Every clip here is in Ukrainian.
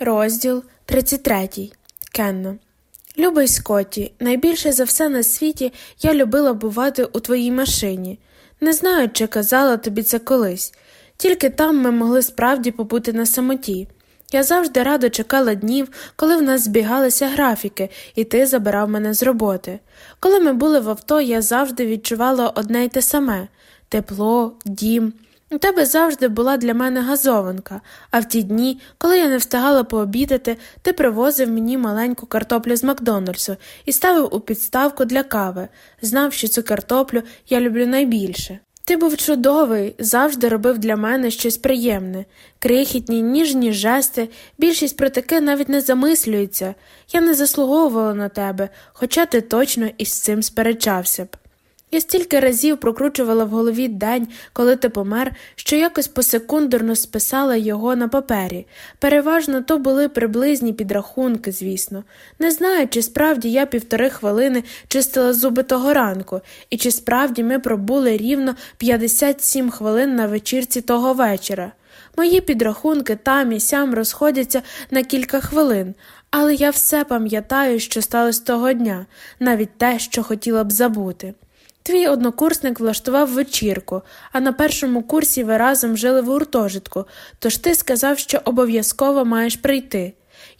Розділ 33. Кенна. Любий Скотті, найбільше за все на світі я любила бувати у твоїй машині. Не знаю, чи казала тобі це колись, тільки там ми могли справді побути на самоті. Я завжди радо чекала днів, коли в нас збігалися графіки, і ти забирав мене з роботи. Коли ми були в авто, я завжди відчувала одне й те саме тепло, дім. У тебе завжди була для мене газованка, а в ті дні, коли я не встигала пообідати, ти привозив мені маленьку картоплю з Макдональдсу і ставив у підставку для кави, знав, що цю картоплю я люблю найбільше. Ти був чудовий, завжди робив для мене щось приємне, крихітні, ніжні жести, більшість про таке навіть не замислюється. Я не заслуговувала на тебе, хоча ти точно із цим сперечався б. Я стільки разів прокручувала в голові день, коли ти помер, що якось посекундерно списала його на папері. Переважно то були приблизні підрахунки, звісно. Не знаю, чи справді я півтори хвилини чистила зуби того ранку, і чи справді ми пробули рівно 57 хвилин на вечірці того вечора. Мої підрахунки там і сям розходяться на кілька хвилин, але я все пам'ятаю, що сталося того дня, навіть те, що хотіла б забути. Твій однокурсник влаштував вечірку, а на першому курсі ви разом жили в гуртожитку, тож ти сказав, що обов'язково маєш прийти.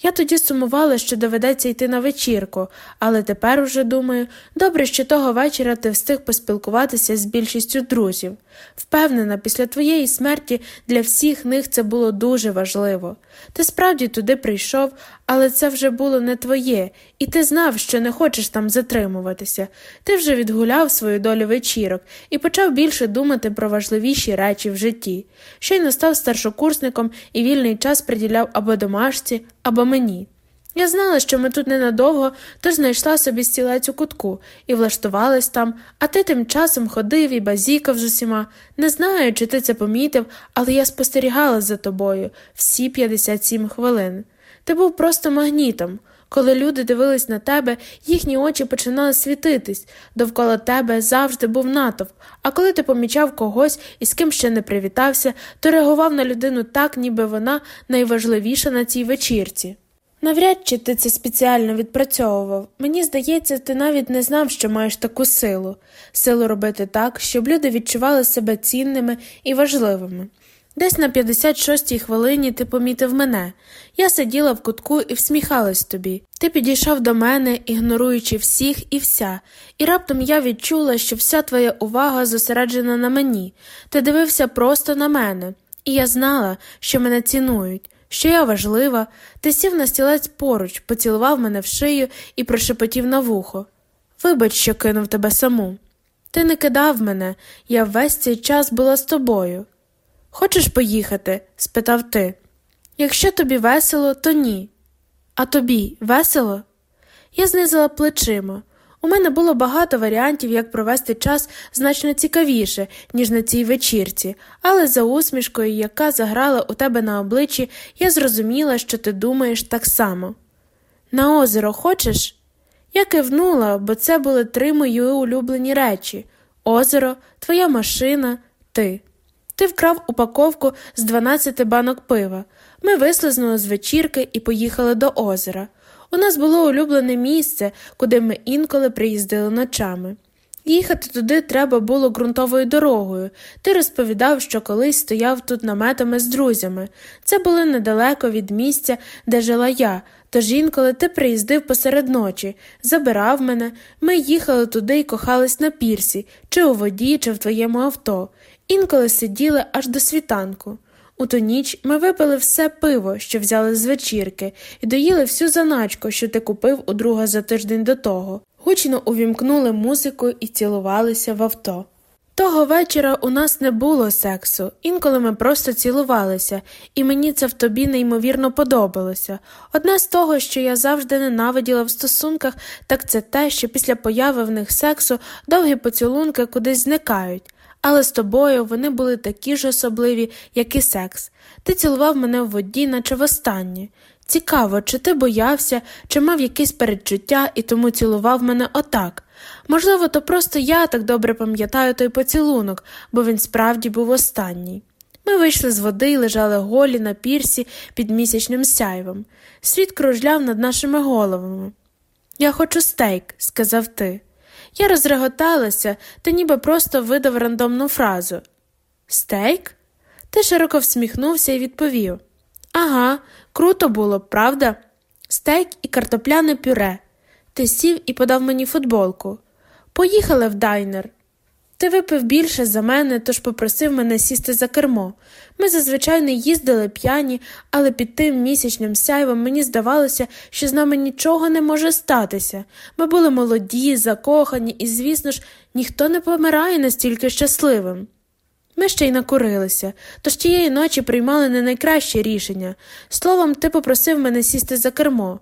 Я тоді сумувала, що доведеться йти на вечірку, але тепер уже думаю, добре, що того вечора ти встиг поспілкуватися з більшістю друзів. Впевнена, після твоєї смерті для всіх них це було дуже важливо. Ти справді туди прийшов, але це вже було не твоє, і ти знав, що не хочеш там затримуватися. Ти вже відгуляв свою долю вечірок і почав більше думати про важливіші речі в житті. Щойно став старшокурсником і вільний час приділяв або домашці, або мені. Я знала, що ми тут ненадовго, тож знайшла собі стілець у кутку і влаштувалась там, а ти тим часом ходив і базікав з усіма. Не знаю, чи ти це помітив, але я спостерігала за тобою всі 57 хвилин. Ти був просто магнітом. Коли люди дивились на тебе, їхні очі починали світитись, довкола тебе завжди був натовп, а коли ти помічав когось і з ким ще не привітався, то реагував на людину так, ніби вона найважливіша на цій вечірці. Навряд чи ти це спеціально відпрацьовував. Мені здається, ти навіть не знав, що маєш таку силу силу робити так, щоб люди відчували себе цінними і важливими. Десь на 56-й хвилині ти помітив мене. Я сиділа в кутку і всміхалась тобі. Ти підійшов до мене, ігноруючи всіх і вся, і раптом я відчула, що вся твоя увага зосереджена на мені. Ти дивився просто на мене, і я знала, що мене цінують що я важлива, ти сів на стілець поруч, поцілував мене в шию і прошепотів на вухо. Вибач, що кинув тебе саму. Ти не кидав мене, я весь цей час була з тобою. Хочеш поїхати? спитав ти. Якщо тобі весело, то ні. А тобі весело? Я знизила плечима. У мене було багато варіантів, як провести час значно цікавіше, ніж на цій вечірці, але за усмішкою, яка заграла у тебе на обличчі, я зрозуміла, що ти думаєш так само. На озеро хочеш? Я кивнула, бо це були три мої улюблені речі озеро, твоя машина, ти. Ти вкрав упаковку з 12 банок пива. Ми вислизнули з вечірки і поїхали до озера. У нас було улюблене місце, куди ми інколи приїздили ночами. Їхати туди треба було ґрунтовою дорогою. Ти розповідав, що колись стояв тут наметами з друзями. Це було недалеко від місця, де жила я, тож інколи ти приїздив посеред ночі, забирав мене, ми їхали туди і кохались на пірсі, чи у воді, чи в твоєму авто. Інколи сиділи аж до світанку. У ту ніч ми випили все пиво, що взяли з вечірки, і доїли всю заначку, що ти купив у друга за тиждень до того. Гучно увімкнули музику і цілувалися в авто. Того вечора у нас не було сексу, інколи ми просто цілувалися, і мені це в тобі неймовірно подобалося. Одне з того, що я завжди ненавиділа в стосунках, так це те, що після появи в них сексу довгі поцілунки кудись зникають але з тобою вони були такі ж особливі, як і секс. Ти цілував мене в воді, наче востаннє. Цікаво, чи ти боявся, чи мав якесь передчуття і тому цілував мене отак. Можливо, то просто я так добре пам'ятаю той поцілунок, бо він справді був останній. Ми вийшли з води і лежали голі на пірсі під місячним сяйвом. Світ кружляв над нашими головами. Я хочу стейк, сказав ти. Я розреготалася, ти ніби просто видав рандомну фразу. Стейк? Ти широко всміхнувся і відповів Ага, круто було, правда? Стейк і картопляне пюре. Ти сів і подав мені футболку. Поїхали в дайнер. Ти випив більше за мене, тож попросив мене сісти за кермо. Ми зазвичай не їздили п'яні, але під тим місячним сяйвом мені здавалося, що з нами нічого не може статися. Ми були молоді, закохані, і, звісно ж, ніхто не помирає настільки щасливим. Ми ще й накурилися, тож тієї ночі приймали не найкраще рішення. Словом, ти попросив мене сісти за кермо.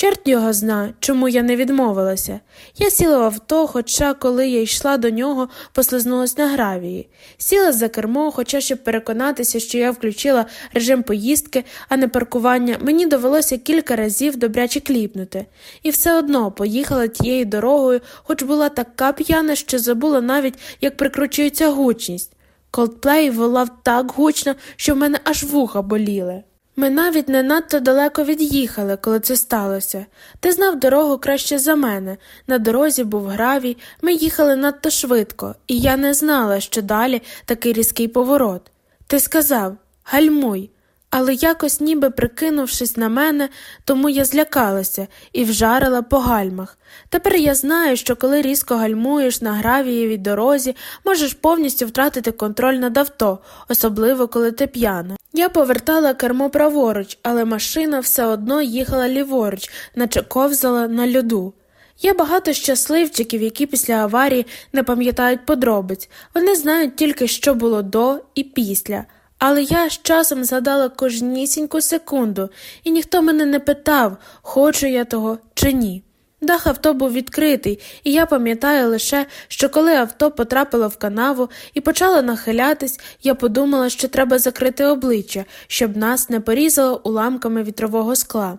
Черт його зна, чому я не відмовилася. Я сіла в авто, хоча, коли я йшла до нього, послизнулась на гравії. Сіла за кермо, хоча, щоб переконатися, що я включила режим поїздки, а не паркування, мені довелося кілька разів добряче кліпнути. І все одно поїхала тією дорогою, хоч була така п'яна, що забула навіть, як прикручується гучність. Колдплей волав так гучно, що в мене аж вуха боліли. Ми навіть не надто далеко від'їхали, коли це сталося. Ти знав дорогу краще за мене. На дорозі був гравій, ми їхали надто швидко, і я не знала, що далі такий різкий поворот. Ти сказав гальмуй але якось, ніби прикрикнувши на мене, тому я злякалася і вжарила по гальмах. Тепер я знаю, що коли різко гальмуєш на гравієвій дорозі, можеш повністю втратити контроль над авто, особливо коли ти п'яна. Я повертала кермо праворуч, але машина все одно їхала ліворуч, наче ковзала на льоду. Є багато щасливчиків, які після аварії не пам'ятають подробиць, вони знають тільки, що було до і після. Але я з часом згадала кожнісіньку секунду, і ніхто мене не питав, хочу я того чи ні. Дах авто був відкритий, і я пам'ятаю лише, що коли авто потрапило в канаву і почало нахилятись, я подумала, що треба закрити обличчя, щоб нас не порізало уламками вітрового скла.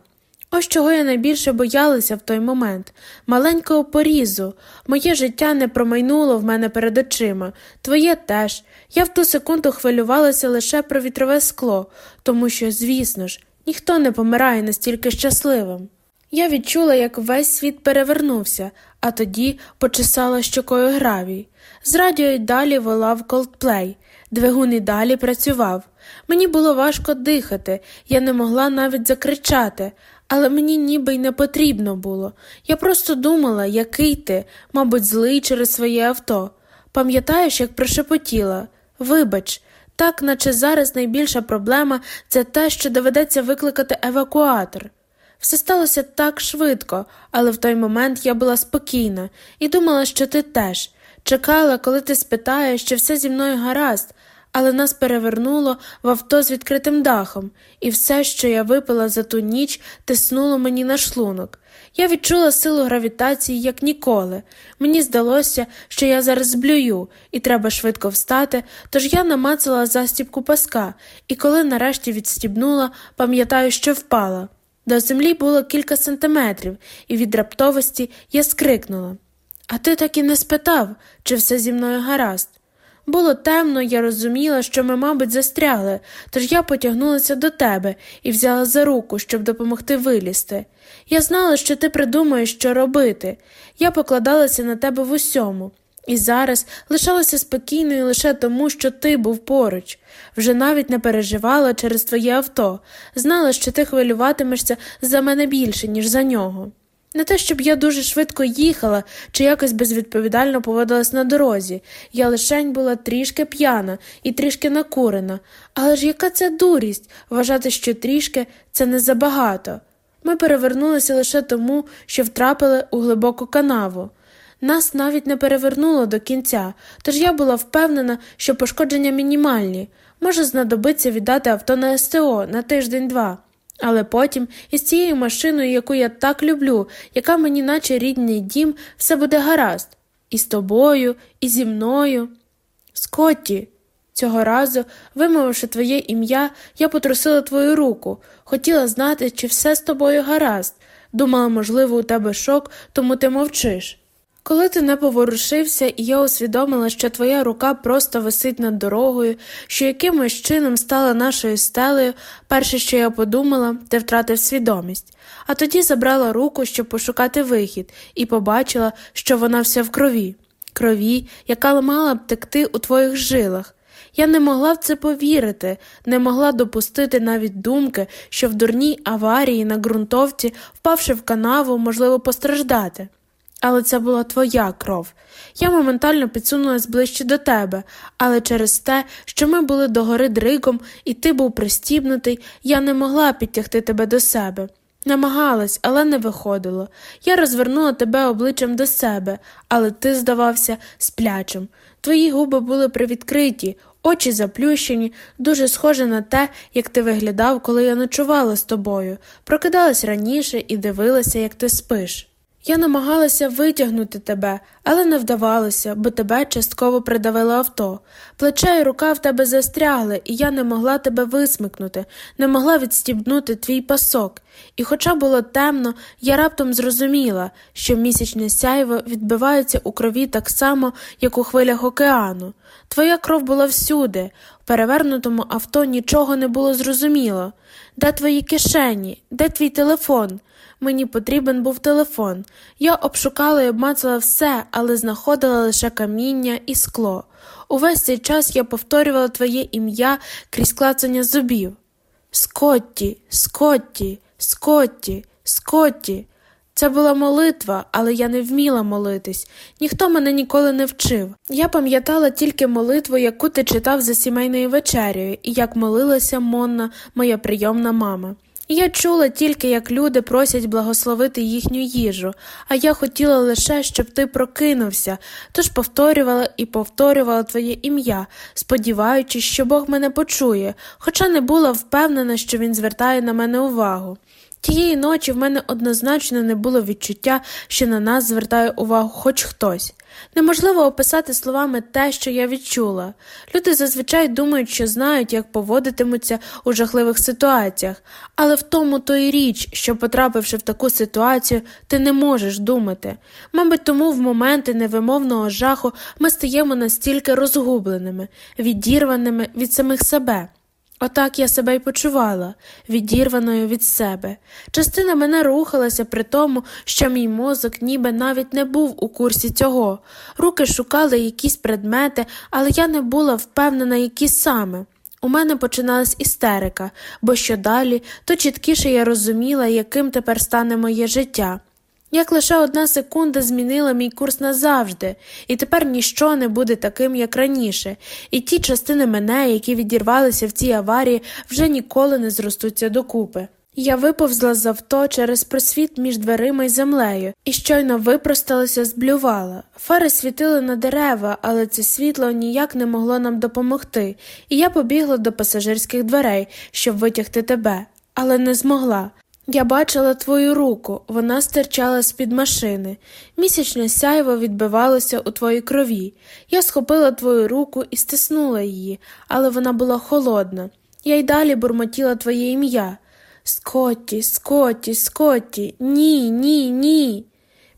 Ось чого я найбільше боялася в той момент маленького порізу. Моє життя не промайнуло в мене перед очима, твоє теж. Я в ту секунду хвилювалася лише про вітрове скло, тому що, звісно ж, ніхто не помирає настільки щасливим. Я відчула, як весь світ перевернувся, а тоді почесала щокою гравій. З радіо й далі волав колдплей, двигун і далі працював. Мені було важко дихати, я не могла навіть закричати, але мені ніби й не потрібно було. Я просто думала, який ти, мабуть, злий через своє авто. Пам'ятаєш, як прошепотіла вибач, так наче зараз найбільша проблема це те, що доведеться викликати евакуатор. Все сталося так швидко, але в той момент я була спокійна і думала, що ти теж. Чекала, коли ти спитаєш, чи все зі мною гаразд, але нас перевернуло в авто з відкритим дахом, і все, що я випила за ту ніч, тиснуло мені на шлунок. Я відчула силу гравітації, як ніколи. Мені здалося, що я зараз зблюю, і треба швидко встати, тож я намацала застібку паска, і коли нарешті відстібнула, пам'ятаю, що впала. До землі було кілька сантиметрів, і від раптовості я скрикнула. А ти так і не спитав, чи все зі мною гаразд. Було темно, я розуміла, що ми, мабуть, застрягли, тож я потягнулася до тебе і взяла за руку, щоб допомогти вилізти. Я знала, що ти придумаєш, що робити. Я покладалася на тебе в усьому, і зараз лишалася спокійною лише тому, що ти був поруч. Вже навіть не переживала через твоє авто, знала, що ти хвилюватимешся за мене більше, ніж за нього. Не те, щоб я дуже швидко їхала чи якось безвідповідально поводилась на дорозі, я лишень була трішки п'яна і трішки накурена, але ж яка це дурість вважати, що трішки це не забагато. Ми перевернулися лише тому, що втрапили у глибоку канаву. Нас навіть не перевернуло до кінця, тож я була впевнена, що пошкодження мінімальні, може знадобиться віддати авто на СТО на тиждень-два. Але потім із цією машиною, яку я так люблю, яка мені, наче рідний дім, все буде гаразд, і з тобою, і зі мною. Скотті, цього разу, вимовивши твоє ім'я, я потрусила твою руку, хотіла знати, чи все з тобою гаразд. Думала, можливо, у тебе шок, тому ти мовчиш. Коли ти не поворушився, і я усвідомила, що твоя рука просто висить над дорогою, що якимось чином стала нашою стелею, перше, що я подумала, ти втратив свідомість, а тоді забрала руку, щоб пошукати вихід, і побачила, що вона вся в крові, крові, яка мала б текти у твоїх жилах. Я не могла в це повірити, не могла допустити навіть думки, що в дурній аварії на ґрунтовці, впавши в канаву, можливо постраждати. Але це була твоя кров. Я моментально підсунулась ближче до тебе, але через те, що ми були догори дригом, і ти був пристібнутий, я не могла підтягти тебе до себе. Намагалась, але не виходило. Я розвернула тебе обличчям до себе, але ти здавався сплячим. Твої губи були привідкриті, очі заплющені, дуже схоже на те, як ти виглядав, коли я ночувала з тобою, прокидалась раніше і дивилася, як ти спиш. Я намагалася витягнути тебе, але не вдавалося, бо тебе частково придавило авто. Плече і рука в тебе застрягли, і я не могла тебе висмикнути, не могла відстібнути твій пасок. І, хоча було темно, я раптом зрозуміла, що місячне сяйво відбивається у крові так само, як у хвилях океану. Твоя кров була всюди, перевернутому авто нічого не було зрозуміло. Де твої кишені? Де твій телефон? Мені потрібен був телефон. Я обшукала і обмацала все, але знаходила лише каміння і скло. Увесь цей час я повторювала твоє ім'я крізь клацання зубів. Скотті, Скотті, Скотті, Скотті. Це була молитва, але я не вміла молитись. Ніхто мене ніколи не вчив. Я пам'ятала тільки молитву, яку ти читав за сімейною вечерею, і як молилася Монна, моя прийомна мама. І я чула тільки, як люди просять благословити їхню їжу, а я хотіла лише, щоб ти прокинувся, тож повторювала і повторювала твоє ім'я, сподіваючись, що Бог мене почує, хоча не була впевнена, що він звертає на мене увагу. Тієї ночі в мене однозначно не було відчуття, що на нас звертає увагу хоч хтось. Неможливо описати словами те, що я відчула. Люди зазвичай думають, що знають, як поводитимуться у жахливих ситуаціях, але в тому то й річ, що, потрапивши в таку ситуацію, ти не можеш думати. Мабуть, тому в моменти невимовного жаху ми стаємо настільки розгубленими, відірваними від самих себе. Отак я себе й почувала, відірваною від себе. Частина мене рухалася при тому, що мій мозок ніби навіть не був у курсі цього. Руки шукали якісь предмети, але я не була впевнена, які саме. У мене починалась істерика, бо що далі, то чіткіше я розуміла, яким тепер стане моє життя. Як лише одна секунда змінила мій курс назавжди, і тепер ніщо не буде таким, як раніше, і ті частини мене, які відірвалися в цій аварії, вже ніколи не зростуться докупи. Я виповзла з авто через просвіт між дверима й землею і щойно випросталася, зблювала. Фари світили на дерева, але це світло ніяк не могло нам допомогти, і я побігла до пасажирських дверей, щоб витягти тебе, але не змогла. Я бачила твою руку, вона стирчала з під машини. Місячне сяйво відбивалося у твоїй крові. Я схопила твою руку і стиснула її, але вона була холодна. Я й далі бурмотіла твоє ім'я. Скотті, Скотті, Скотті, ні, ні, ні.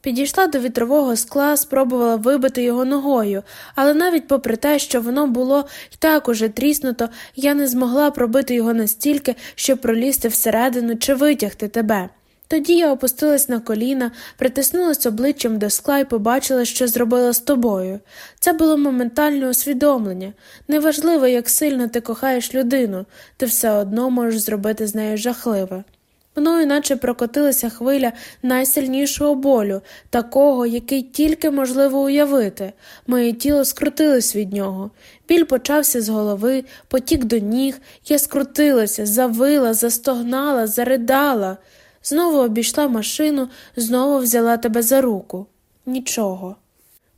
Підійшла до вітрового скла, спробувала вибити його ногою, але навіть попри те, що воно було й так уже тріснуто, я не змогла пробити його настільки, щоб пролізти всередину чи витягти тебе. Тоді я опустилась на коліна, притиснулась обличчям до скла і побачила, що зробила з тобою. Це було моментальне усвідомлення. Неважливо, як сильно ти кохаєш людину, ти все одно можеш зробити з нею жахливе. Мною наче прокотилася хвиля найсильнішого болю, такого, який тільки можливо уявити. Моє тіло скрутилось від нього. Біль почався з голови, потік до ніг, я скрутилася, завила, застогнала, заридала. Знову обійшла машину, знову взяла тебе за руку. Нічого.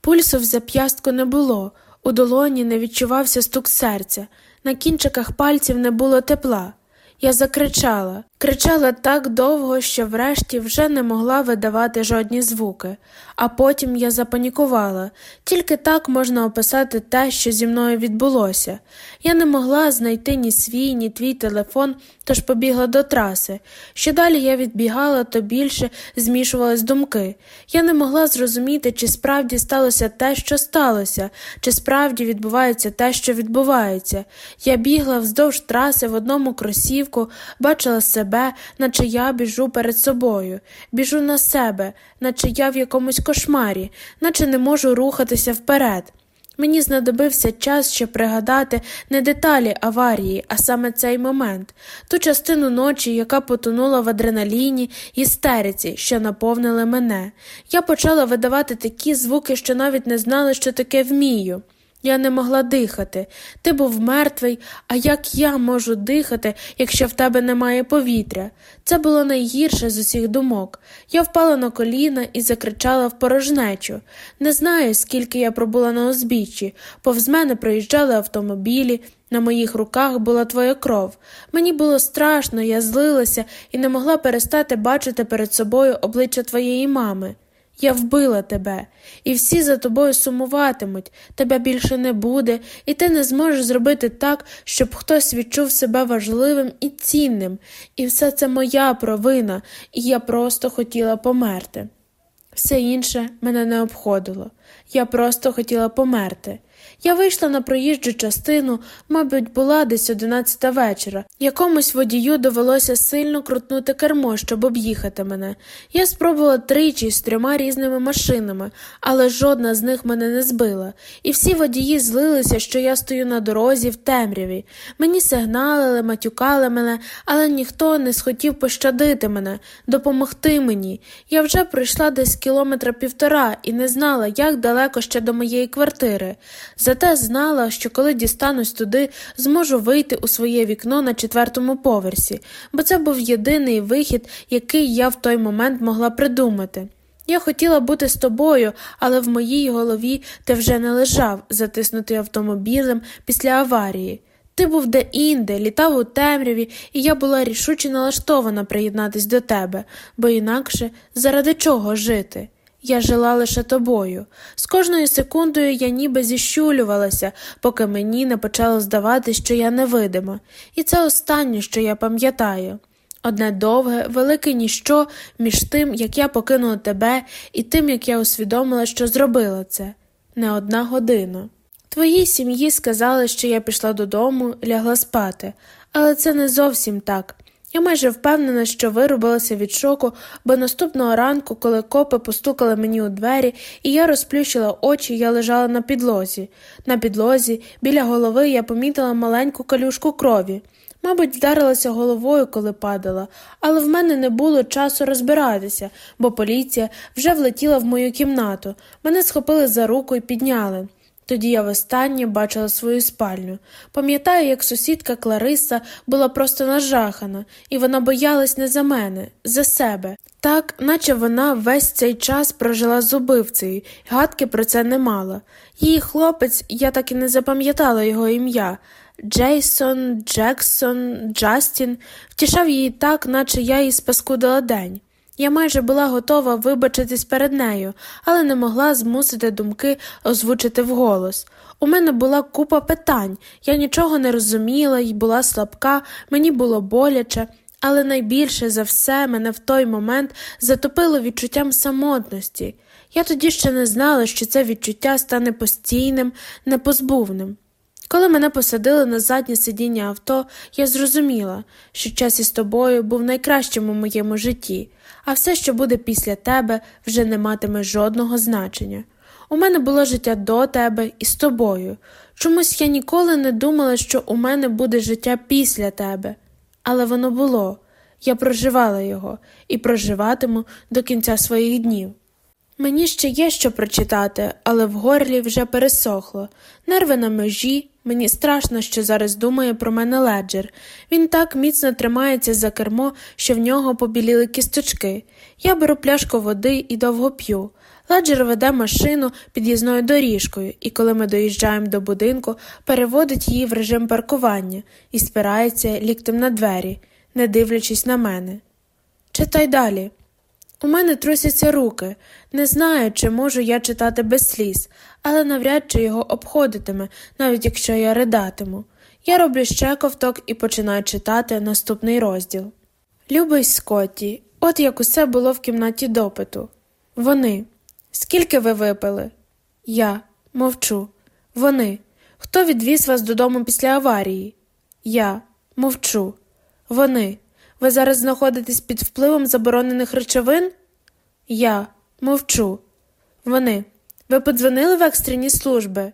Пульсу в зап'ястку не було, у долоні не відчувався стук серця, на кінчиках пальців не було тепла. Я закричала Кричала так довго, що врешті вже не могла видавати жодні звуки, а потім я запанікувала. Тільки так можна описати те, що зі мною відбулося. Я не могла знайти ні свій, ні твій телефон, тож побігла до траси. Що далі я відбігала, то більше змішувались думки. Я не могла зрозуміти, чи справді сталося те, що сталося, чи справді відбувається те, що відбувається. Я бігла вздовж траси в одному кросівку, бачила себе, наче я біжу перед собою, біжу на себе, наче я в якомусь кошмарі, наче не можу рухатися вперед. Мені знадобився час, щоб пригадати не деталі аварії, а саме цей момент, ту частину ночі, яка потонула в адреналіні істериці, що наповнили мене. Я почала видавати такі звуки, що навіть не знала, що таке вмію. Я не могла дихати. Ти був мертвий, а як я можу дихати, якщо в тебе немає повітря? Це було найгірше з усіх думок. Я впала на коліна і закричала в порожнечу. Не знаю, скільки я пробула на узбіччі, повз мене проїжджали автомобілі. На моїх руках була твоя кров. Мені було страшно, я злилася і не могла перестати бачити перед собою обличчя твоєї мами. Я вбила тебе, і всі за тобою сумуватимуть, тебе більше не буде, і ти не зможеш зробити так, щоб хтось відчув себе важливим і цінним, і все це моя провина, і я просто хотіла померти. Все інше мене не обходило, я просто хотіла померти. Я вийшла на проїжджу частину, мабуть, була десь одинадцята вечора. Якомусь водію довелося сильно крутнути кермо, щоб об'їхати мене. Я спробувала тричі з трьома різними машинами, але жодна з них мене не збила. І всі водії злилися, що я стою на дорозі в темряві. Мені сигналили, матюкали мене, але ніхто не схотів пощадити мене, допомогти мені. Я вже пройшла десь кілометра півтора і не знала, як далеко ще до моєї квартири. Зате знала, що коли дістанусь туди, зможу вийти у своє вікно на четвертому поверсі, бо це був єдиний вихід, який я в той момент могла придумати. Я хотіла бути з тобою, але в моїй голові ти вже не лежав, затиснутий автомобілем після аварії. Ти був де-інде, літав у темряві, і я була рішуче налаштована приєднатись до тебе, бо інакше заради чого жити? Я жила лише тобою. З кожною секундою я ніби зіщулювалася, поки мені не почало здавати, що я невидима, і це останнє, що я пам'ятаю. Одне довге, велике ніщо між тим, як я покинула тебе, і тим, як я усвідомила, що зробила це не одна година. Твоїй сім'ї сказали, що я пішла додому, лягла спати, але це не зовсім так. Я майже впевнена, що вирубилася від шоку, бо наступного ранку, коли копи постукали мені у двері, і я розплющила очі, я лежала на підлозі. На підлозі, біля голови, я помітила маленьку калюшку крові. Мабуть, вдарилася головою, коли падала, але в мене не було часу розбиратися, бо поліція вже влетіла в мою кімнату. Мене схопили за руку і підняли. Тоді я востаннє бачила свою спальню. Пам'ятаю, як сусідка Клариса була просто нажахана, і вона боялась не за мене, за себе. Так, наче вона весь цей час прожила з убивцею, гадки про це не мала. Її хлопець, я так і не запам'ятала його ім'я. Джейсон, Джексон, Джастін втішав її так, наче я їй спаскудила день. Я майже була готова вибачитись перед нею, але не могла змусити думки озвучити вголос. У мене була купа питань, я нічого не розуміла і була слабка, мені було боляче, але найбільше за все мене в той момент затопило відчуттям самотності. Я тоді ще не знала, що це відчуття стане постійним, непозбувним. Коли мене посадили на заднє сидіння авто, я зрозуміла, що час із тобою був найкращим у моєму житті, а все, що буде після тебе, вже не матиме жодного значення. У мене було життя до тебе і з тобою. Чомусь я ніколи не думала, що у мене буде життя після тебе, але воно було. Я проживала його і проживатиму до кінця своїх днів. Мені ще є що прочитати, але в горлі вже пересохло, нерви на межі, мені страшно, що зараз думає про мене леджер. Він так міцно тримається за кермо, що в нього побіліли кісточки. Я беру пляшку води і довго п'ю. Леджер веде машину під'їзною доріжкою, і коли ми доїжджаємо до будинку, переводить її в режим паркування і спирається ліктем на двері. не дивлячись на мене. Читай далі. У мене трусяться руки. Не знаю, чи можу я читати без сліз, але навряд чи його обходитиме, навіть якщо я ридатиму. Я роблю ще ковток і починаю читати наступний розділ. Любий Скотті, от як усе було в кімнаті допиту. Вони. Скільки ви випили? Я мовчу. Вони. Хто відвіз вас додому після аварії? Я мовчу. Вони. Ви зараз знаходитесь під впливом заборонених речовин? Я мовчу. Вони. Ви подзвонили в екстрені служби?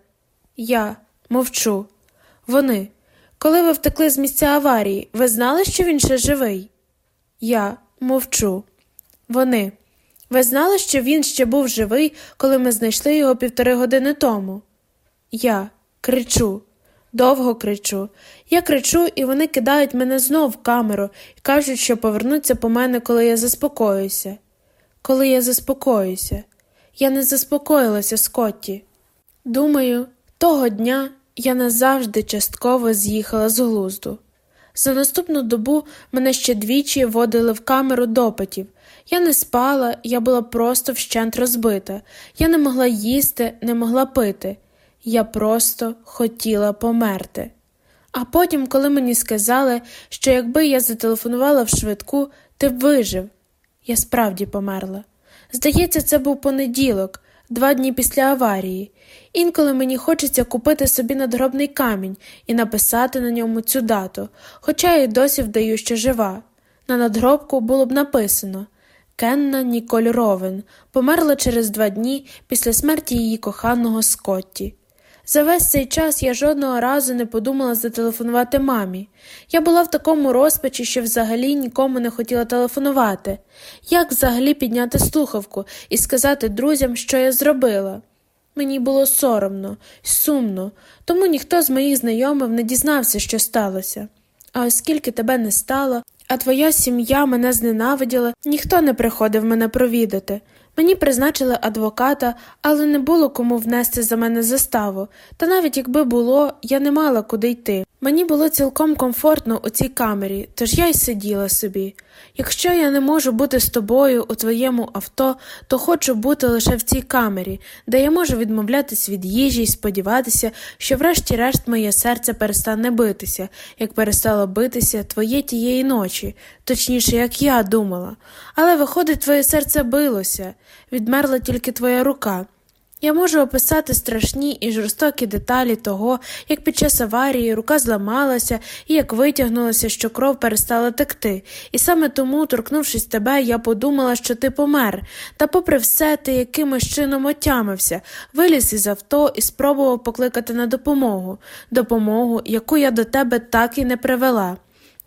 Я мовчу. Вони. Коли ви втекли з місця аварії, ви знали, що він ще живий? Я мовчу. Вони. Ви знали, що він ще був живий, коли ми знайшли його півтори години тому? Я кричу, довго кричу. Я кричу, і вони кидають мене знов в камеру і кажуть, що повернуться по мене, коли я заспокоюся. Коли я заспокоюся, я не заспокоїлася, Скотті. Думаю, того дня я назавжди частково з'їхала з глузду. За наступну добу мене ще двічі водили в камеру допитів. Я не спала, я була просто вщент розбита. Я не могла їсти, не могла пити. Я просто хотіла померти. А потім, коли мені сказали, що якби я зателефонувала в швидку, ти б вижив, я справді померла. Здається, це був понеділок, два дні після аварії. Інколи мені хочеться купити собі надгробний камінь і написати на ньому цю дату, хоча я й досі вдаю, що жива. На надгробку було б написано Кенна Ніколь Ровен померла через два дні після смерті її коханого Скотті. За весь цей час я жодного разу не подумала зателефонувати мамі. Я була в такому розпачі, що взагалі нікому не хотіла телефонувати. Як взагалі підняти слухавку і сказати друзям, що я зробила? Мені було соромно, сумно, тому ніхто з моїх знайомих не дізнався, що сталося. А оскільки тебе не стало, а твоя сім'я мене зненавиділа, ніхто не приходив мене провідати. Мені призначили адвоката, але не було кому внести за мене заставу, та навіть якби було, я не мала куди йти. Мені було цілком комфортно у цій камері, тож я й сиділа собі. Якщо я не можу бути з тобою у твоєму авто, то хочу бути лише в цій камері, де я можу відмовлятись від їжі і сподіватися, що врешті-решт моє серце перестане битися, як перестало битися твоє тієї ночі, точніше, як я думала. Але, виходить, твоє серце билося, відмерла тільки твоя рука. Я можу описати страшні і жорстокі деталі того, як під час аварії рука зламалася і як витягнулася, що кров перестала текти, і саме тому, торкнувшись тебе, я подумала, що ти помер, та, попри все, ти якимось чином отямився, виліз із авто і спробував покликати на допомогу, допомогу, яку я до тебе так і не привела.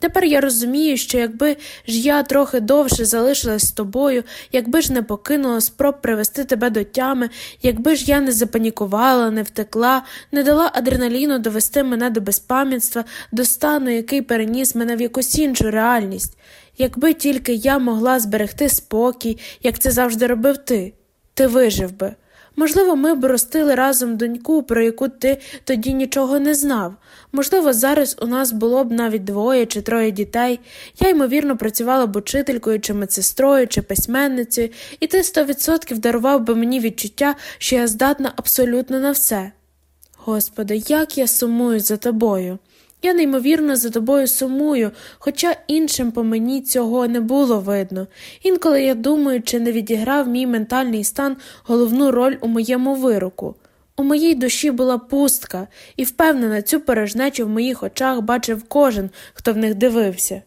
Тепер я розумію, що якби ж я трохи довше залишилась з тобою, якби ж не покинула спроб привести тебе до тями, якби ж я не запанікувала, не втекла, не дала адреналіну довести мене до безпам'ятства, до стану, який переніс мене в якусь іншу реальність, якби тільки я могла зберегти спокій, як це завжди робив ти, ти вижив би. Можливо, ми б ростили разом доньку, про яку ти тоді нічого не знав. Можливо, зараз у нас було б навіть двоє чи троє дітей. Я, ймовірно, працювала б учителькою, чи медсестрою, чи письменницею, і ти сто відсотків дарував би мені відчуття, що я здатна абсолютно на все. Господи, як я сумую за тобою. Я неймовірно за тобою сумую, хоча іншим по мені цього не було видно. Інколи я думаю, чи не відіграв мій ментальний стан головну роль у моєму вироку. У моїй душі була пустка, і впевнена, цю порожнечу в моїх очах бачив кожен, хто в них дивився.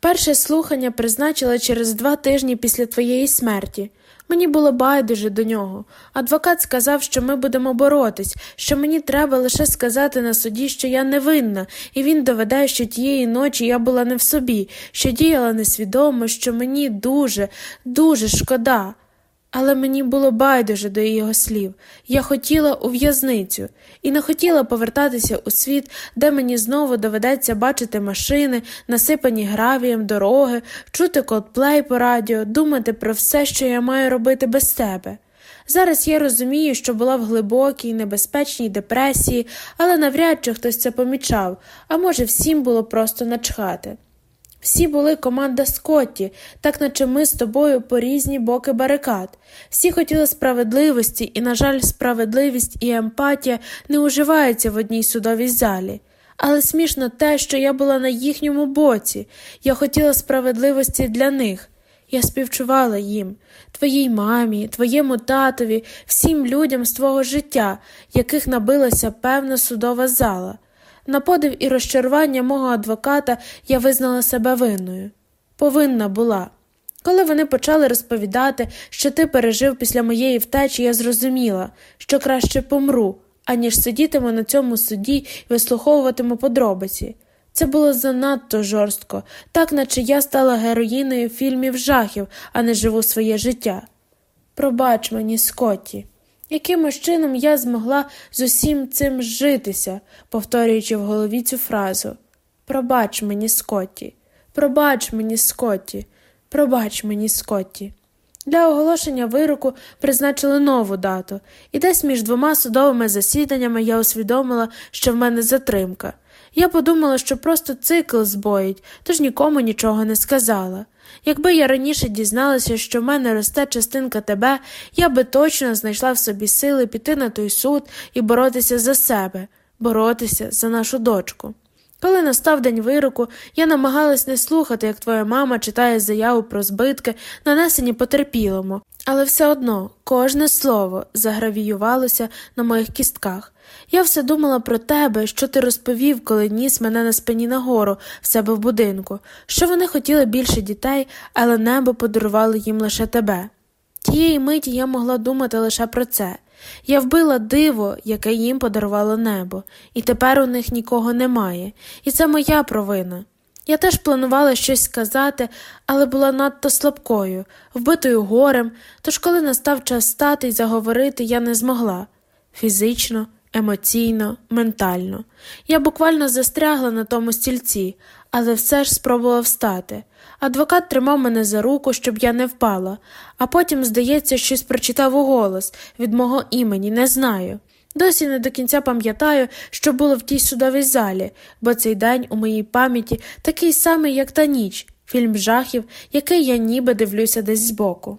Перше слухання призначили через два тижні після твоєї смерті. Мені було байдуже до нього. Адвокат сказав, що ми будемо боротись, що мені треба лише сказати на суді, що я невинна, і він доведе, що тієї ночі я була не в собі, що діяла несвідомо, що мені дуже, дуже шкода. Але мені було байдуже до його слів. Я хотіла у в'язницю і не хотіла повертатися у світ, де мені знову доведеться бачити машини, насипані гравієм, дороги, чути колдплей по радіо, думати про все, що я маю робити без тебе. Зараз я розумію, що була в глибокій, небезпечній депресії, але навряд чи хтось це помічав, а може, всім було просто начхати. Всі були команда Скотті, так наче ми з тобою по різні боки барикад. Всі хотіли справедливості, і, на жаль, справедливість і емпатія не уживаються в одній судовій залі. Але смішно те, що я була на їхньому боці, я хотіла справедливості для них. Я співчувала їм, твоїй мамі, твоєму татові, всім людям з твого життя, яких набилася певна судова зала. На подив і розчарування мого адвоката я визнала себе винною. Повинна була. Коли вони почали розповідати, що ти пережив після моєї втечі, я зрозуміла, що краще помру, аніж сидітиму на цьому суді і вислуховуватиму подробиці. Це було занадто жорстко, так наче я стала героїною фільмів жахів, а не живу своє життя. Пробач мені, Скотті. Якимось чином я змогла з усім цим житися, повторюючи в голові цю фразу Пробач мені, Скотті, пробач мені, Скотті, пробач мені, Скотті. Для оголошення вироку призначили нову дату, і десь між двома судовими засіданнями я усвідомила, що в мене затримка. Я подумала, що просто цикл збоїть, тож нікому нічого не сказала. Якби я раніше дізналася, що в мене росте частинка тебе, я би точно знайшла в собі сили піти на той суд і боротися за себе, боротися за нашу дочку. Коли настав день вироку, я намагалась не слухати, як твоя мама читає заяву про збитки, нанесені потерпілому, але все одно кожне слово загравіювалося на моїх кістках. Я все думала про тебе, що ти розповів, коли ніс мене на спині нагору в себе в будинку, що вони хотіли більше дітей, але небо подарувало їм лише тебе. Тієї миті я могла думати лише про це. Я вбила диво, яке їм подарувало небо, і тепер у них нікого немає, і це моя провина. Я теж планувала щось сказати, але була надто слабкою, вбитою горем, тож, коли настав час стати і заговорити, я не змогла фізично, емоційно, ментально. Я буквально застрягла на тому стільці, але все ж спробувала встати. Адвокат тримав мене за руку, щоб я не впала, а потім, здається, щось прочитав у голос від мого імені, не знаю. Досі не до кінця пам'ятаю, що було в тій судовій залі, бо цей день у моїй пам'яті такий самий, як та ніч, фільм жахів, який я ніби дивлюся десь збоку.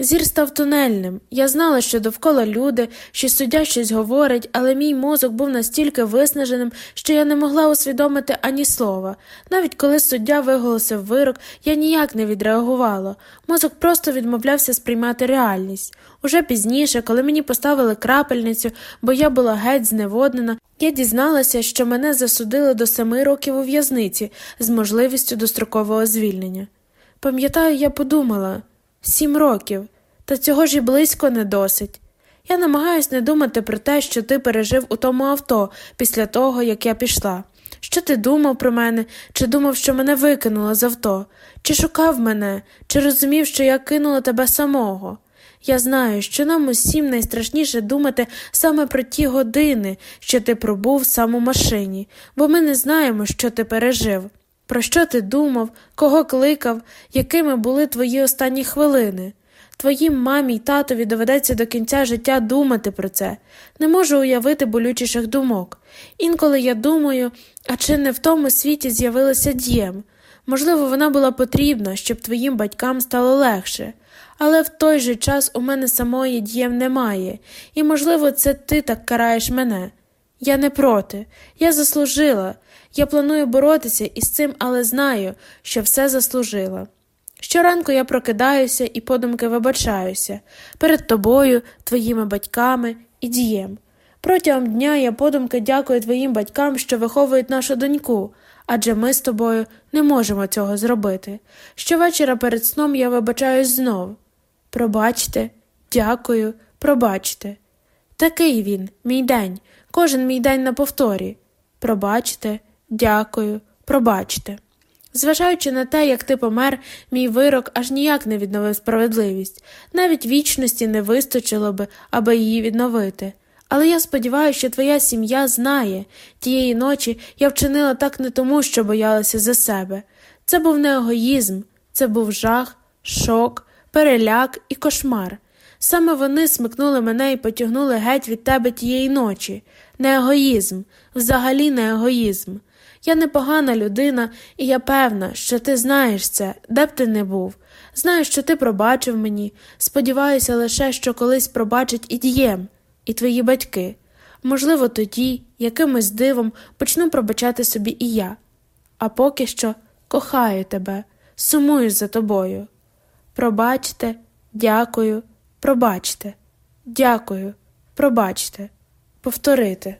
Зір став тунельним. Я знала, що довкола люди, що суддя щось говорить, але мій мозок був настільки виснаженим, що я не могла усвідомити ані слова. Навіть коли суддя виголосив вирок, я ніяк не відреагувала. Мозок просто відмовлявся сприймати реальність. Уже пізніше, коли мені поставили крапельницю, бо я була геть зневоднена, я дізналася, що мене засудили до семи років у в'язниці з можливістю дострокового звільнення. Пам'ятаю, я подумала. Сім років, та цього ж і близько не досить. Я намагаюся не думати про те, що ти пережив у тому авто після того, як я пішла. Що ти думав про мене, чи думав, що мене викинуло з авто, чи шукав мене, чи розумів, що я кинула тебе самого? Я знаю, що нам усім найстрашніше думати саме про ті години, що ти пробув сам у машині, бо ми не знаємо, що ти пережив. Про що ти думав, кого кликав, якими були твої останні хвилини? Твоїм мамі й татові доведеться до кінця життя думати про це. Не можу уявити болючіших думок. Інколи я думаю, а чи не в тому світі з'явилася дієм? Можливо, вона була потрібна, щоб твоїм батькам стало легше, але в той же час у мене самої дієм немає, і, можливо, це ти так караєш мене. Я не проти, я заслужила. Я планую боротися із цим, але знаю, що все заслужила. Щоранку я прокидаюся і подумки вибачаюся перед тобою, твоїми батьками і дієм. Протягом дня я подумки дякую твоїм батькам, що виховують нашу доньку, адже ми з тобою не можемо цього зробити. Щовечора перед сном я вибачаюсь знов. Пробачте, дякую, пробачте. Такий він, мій день, кожен мій день на повторі. Пробачте, Дякую, пробачте. Зважаючи на те, як ти помер, мій вирок аж ніяк не відновив справедливість, навіть вічності не вистачило би, аби її відновити. Але я сподіваюся, що твоя сім'я знає тієї ночі я вчинила так не тому, що боялася за себе. Це був не егоїзм, це був жах, шок, переляк і кошмар. Саме вони смикнули мене і потягнули геть від тебе тієї ночі. Не егоїзм, взагалі не егоїзм. Я непогана людина, і я певна, що ти знаєш це, де б ти не був. Знаю, що ти пробачив мені. Сподіваюся лише, що колись пробачить і дієм, і твої батьки. Можливо, тоді, якимось дивом, почну пробачати собі і я. А поки що кохаю тебе, сумую за тобою. Пробачте, дякую, пробачте, дякую, пробачте, повторити.